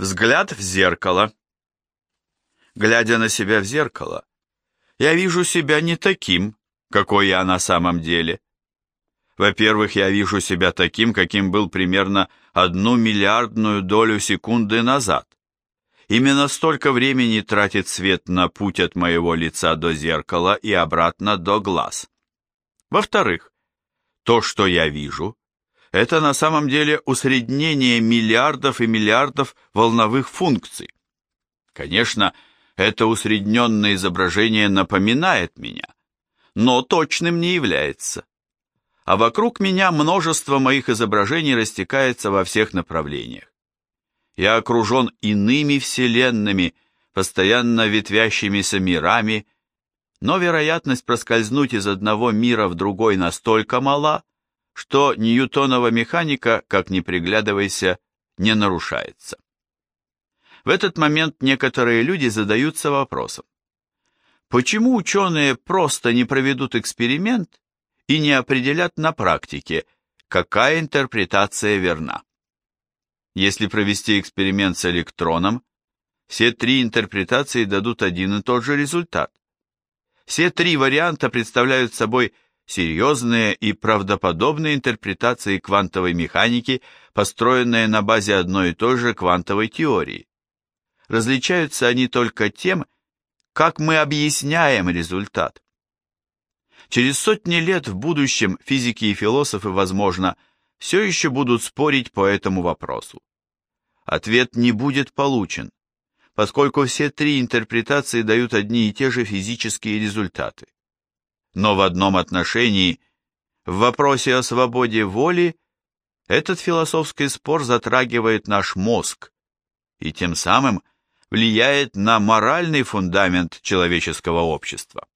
Взгляд в зеркало. Глядя на себя в зеркало, я вижу себя не таким, какой я на самом деле. Во-первых, я вижу себя таким, каким был примерно одну миллиардную долю секунды назад. Именно столько времени тратит свет на путь от моего лица до зеркала и обратно до глаз. Во-вторых, то, что я вижу, это на самом деле усреднение миллиардов и миллиардов волновых функций. Конечно, это усредненное изображение напоминает меня, но точным не является. А вокруг меня множество моих изображений растекается во всех направлениях. Я окружен иными вселенными, постоянно ветвящимися мирами, но вероятность проскользнуть из одного мира в другой настолько мала, что Ньютонова механика, как ни приглядывайся, не нарушается. В этот момент некоторые люди задаются вопросом, почему ученые просто не проведут эксперимент и не определят на практике, какая интерпретация верна? Если провести эксперимент с электроном, все три интерпретации дадут один и тот же результат. Все три варианта представляют собой серьезные и правдоподобные интерпретации квантовой механики, построенные на базе одной и той же квантовой теории. Различаются они только тем, как мы объясняем результат. Через сотни лет в будущем физики и философы, возможно, все еще будут спорить по этому вопросу. Ответ не будет получен, поскольку все три интерпретации дают одни и те же физические результаты. Но в одном отношении, в вопросе о свободе воли, этот философский спор затрагивает наш мозг и тем самым влияет на моральный фундамент человеческого общества.